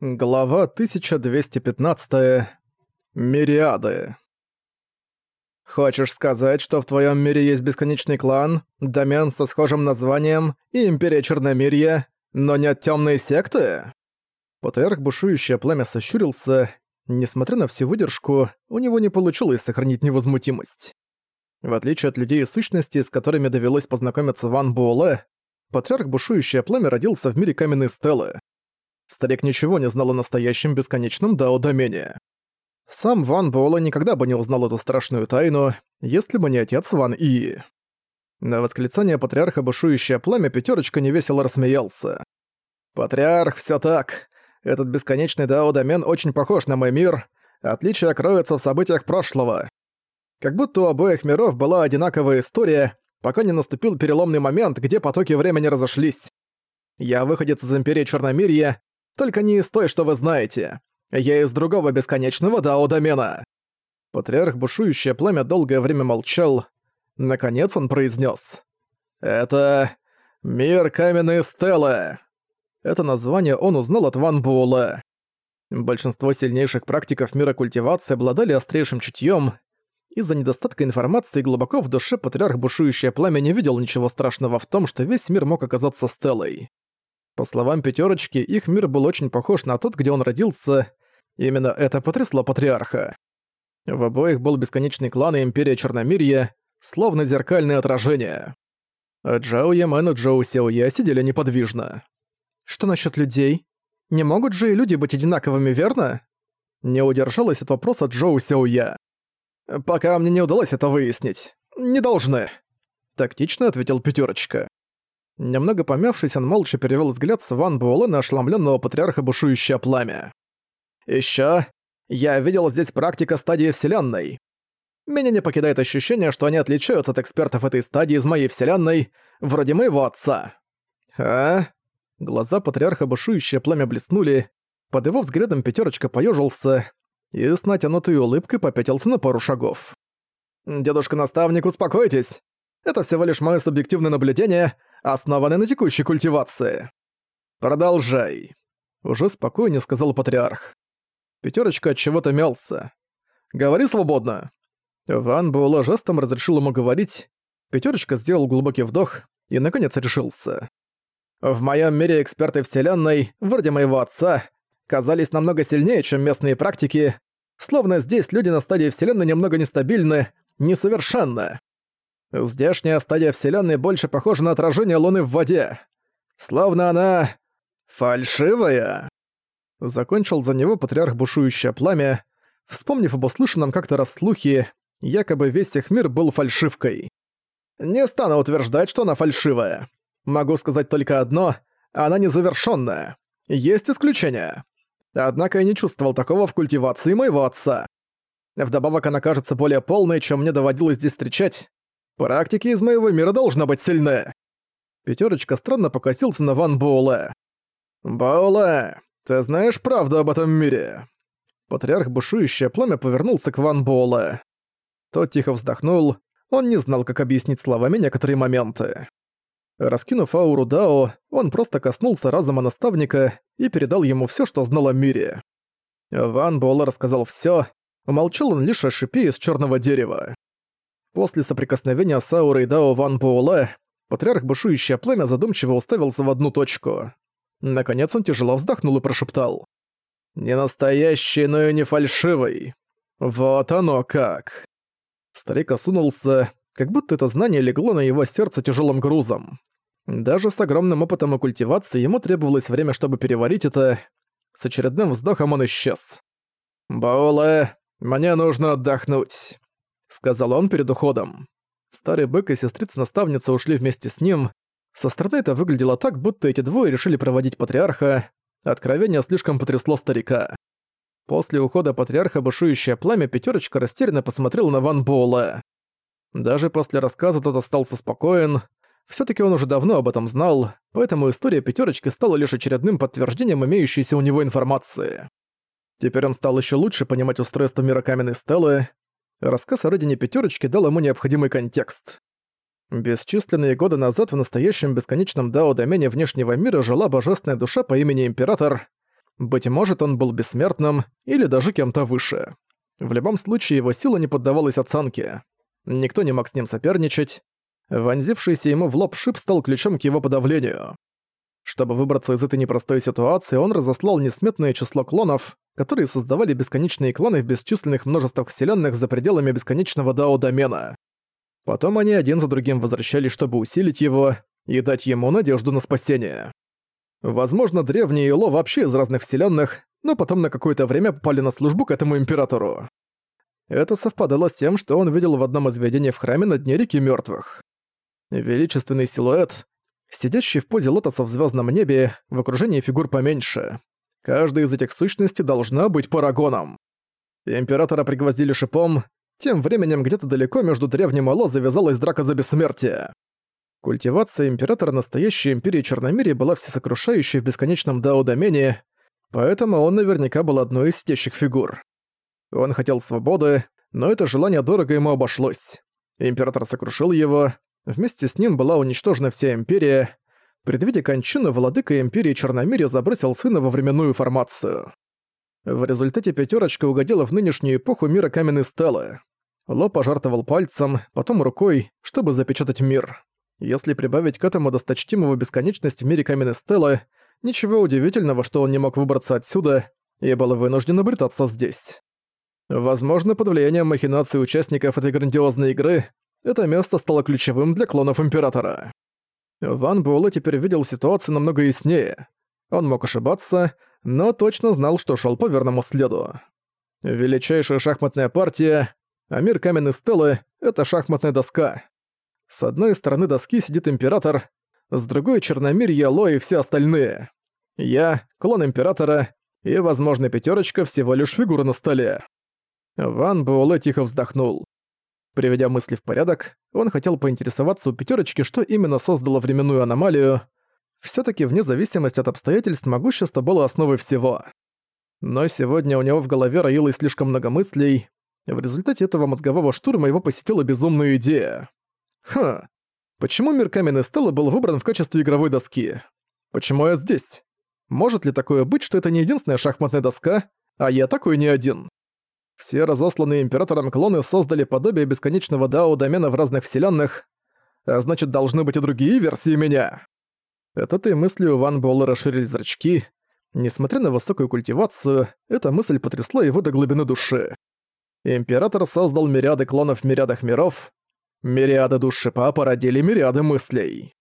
Глава 1215. Мириады. Хочешь сказать, что в твоем мире есть бесконечный клан, домен со схожим названием и Империя Черномирья, но нет темной секты? Патриарх бушующее пламя сощурился. Несмотря на всю выдержку, у него не получилось сохранить невозмутимость. В отличие от людей и сущностей, с которыми довелось познакомиться Ван Буэлэ, патриарх бушующее пламя родился в мире каменной стелы. Старик ничего не знал о настоящем бесконечном Дао-домене. Сам Ван Буэлэ никогда бы не узнал эту страшную тайну, если бы не отец Ван И. На восклицание патриарха бушующее пламя пятерочка невесело рассмеялся. «Патриарх, все так. Этот бесконечный Дао-домен очень похож на мой мир. Отличие кроется в событиях прошлого. Как будто у обоих миров была одинаковая история, пока не наступил переломный момент, где потоки времени разошлись. Я выходец из Империи Черномирья, только не из той, что вы знаете. Я из другого бесконечного Дао-домена». Патриарх бушующее пламя долгое время молчал. Наконец он произнес: «Это... мир каменной стелы». Это название он узнал от Ван Буэлэ. Большинство сильнейших практиков мира культивации обладали острейшим чутьем. Из-за недостатка информации глубоко в душе патриарх бушующее пламя не видел ничего страшного в том, что весь мир мог оказаться стелой. По словам Пятерочки, их мир был очень похож на тот, где он родился. Именно это потрясло патриарха. В обоих был бесконечный клан и Империя Черномирья, словно зеркальное отражение. А Джао Ямен и Джоу Сяоя сидели неподвижно. «Что насчет людей? Не могут же и люди быть одинаковыми, верно?» Не удержалась от вопроса Джоу Сяоя. «Пока мне не удалось это выяснить. Не должны», — тактично ответил Пятерочка. Немного помявшись, он молча перевел взгляд с Ван Буэлэ на ошеломленного патриарха бушующее пламя. Еще я видел здесь практика стадии Вселенной. Меня не покидает ощущение, что они отличаются от экспертов этой стадии из моей Вселенной, вроде моего отца. А? Глаза патриарха бушующее пламя блеснули, под его взглядом пятерочка поежился и с натянутой улыбкой попятился на пару шагов. «Дедушка-наставник, успокойтесь! Это всего лишь мое субъективное наблюдение, основанное на текущей культивации. Продолжай. Уже спокойнее сказал патриарх. Пятерочка от чего-то мялся. Говори свободно. Ван Буэлэ жестом разрешил ему говорить. Пятерочка сделал глубокий вдох и, наконец, решился. В моем мире эксперты Вселенной, вроде моего отца, казались намного сильнее, чем местные практики, словно здесь люди на стадии Вселенной немного нестабильны, несовершенны. Здешняя стадия Вселенной больше похожа на отражение Луны в воде. Словно она... фальшивая. Закончил за него патриарх бушующее пламя, вспомнив об услышанном как-то раз слухе, якобы весь их мир был фальшивкой. Не стану утверждать, что она фальшивая. Могу сказать только одно — она незавершенная. Есть исключения. Однако я не чувствовал такого в культивации моего отца. Вдобавок она кажется более полной, чем мне доводилось здесь встречать. Практики из моего мира должны быть сильны. Пятерочка странно покосился на Ван Буэлэ. «Буэлэ, ты знаешь правду об этом мире?» Патриарх бушующее пламя повернулся к Ван Буэлэ. Тот тихо вздохнул, он не знал, как объяснить словами некоторые моменты. Раскинув ауру Дао, он просто коснулся разума наставника и передал ему все, что знал о мире. Ван Буэлэ рассказал все, умолчал он лишь о шипе из черного дерева. После соприкосновения с аурой Дао Ван Буэлэ, патриарх бушующее племя задумчиво уставился в одну точку. Наконец он тяжело вздохнул и прошептал. «Не настоящий, но и не фальшивый. Вот оно как!» Старик осунулся, как будто это знание легло на его сердце тяжелым грузом. Даже с огромным опытом и культивацией ему требовалось время, чтобы переварить это. С очередным вздохом он исчез. «Бауле, мне нужно отдохнуть. — сказал он перед уходом. Старый бык и сестрица-наставница ушли вместе с ним. Со стороны это выглядело так, будто эти двое решили проводить патриарха. Откровение слишком потрясло старика. После ухода патриарха бушующее пламя пятерочка растерянно посмотрел на Ван Боула. Даже после рассказа тот остался спокоен. все таки он уже давно об этом знал, поэтому история пятерочки стала лишь очередным подтверждением имеющейся у него информации. Теперь он стал еще лучше понимать устройство мира каменной стелы, Рассказ о родине Пятерочки дал ему необходимый контекст. Бесчисленные годы назад в настоящем бесконечном Дао-домене внешнего мира жила божественная душа по имени Император. Быть может, он был бессмертным или даже кем-то выше. В любом случае, его сила не поддавалась оценке. Никто не мог с ним соперничать. Вонзившийся ему в лоб шип стал ключом к его подавлению. Чтобы выбраться из этой непростой ситуации, он разослал несметное число клонов, которые создавали бесконечные кланы в бесчисленных множествах вселенных за пределами бесконечного дао-домена. Потом они один за другим возвращались, чтобы усилить его и дать ему надежду на спасение. Возможно, древние Ило вообще из разных вселенных, но потом на какое-то время попали на службу к этому императору. Это совпадало с тем, что он видел в одном из видений в храме на дне реки мертвых. Величественный силуэт, сидящий в позе лотоса в звездном небе, в окружении фигур поменьше. Каждая из этих сущностей должна быть парагоном. Императора пригвоздили шипом, тем временем где-то далеко между древним и Ло завязалась драка за бессмертие. Культивация императора настоящей империи Черномирии была всесокрушающей в бесконечном дао-домене, поэтому он наверняка был одной из сидящих фигур. Он хотел свободы, но это желание дорого ему обошлось. Император сокрушил его, вместе с ним была уничтожена вся империя. Предвидя кончину, владыка империи Черномирия забросил сына во временную формацию. В результате пятерочка угодила в нынешнюю эпоху мира каменной стелы. Ло пожертвовал пальцем, потом рукой, чтобы запечатать мир. Если прибавить к этому досточтимого бесконечность в мире каменной стелы, ничего удивительного, что он не мог выбраться отсюда и был вынужден обретаться здесь. Возможно, под влиянием махинаций участников этой грандиозной игры, это место стало ключевым для клонов Императора. Ван Буэлэ теперь видел ситуацию намного яснее. Он мог ошибаться, но точно знал, что шел по верному следу. Величайшая шахматная партия а мир каменной стелы — это шахматная доска. С одной стороны доски сидит Император, с другой — Черномирье, Ло и все остальные. Я — клон Императора, и, возможно, пятерочка всего лишь фигура на столе. Ван Буэлэ тихо вздохнул. Приведя мысли в порядок, он хотел поинтересоваться у пятерочки, что именно создало временную аномалию. все таки вне зависимости от обстоятельств, могущество было основой всего. Но сегодня у него в голове роилось слишком много мыслей, в результате этого мозгового штурма его посетила безумная идея. Ха, почему мир каменной стелы был выбран в качестве игровой доски? Почему я здесь? Может ли такое быть, что это не единственная шахматная доска, а я такой не один? Все разосланные императором клоны создали подобие бесконечного дао-домена в разных вселенных, а значит, должны быть и другие версии меня. От этой мысли у Ван Буэлла расширились зрачки. Несмотря на высокую культивацию, эта мысль потрясла его до глубины души. Император создал мириады клонов в мириадах миров. Мириады душ шипа породили мириады мыслей.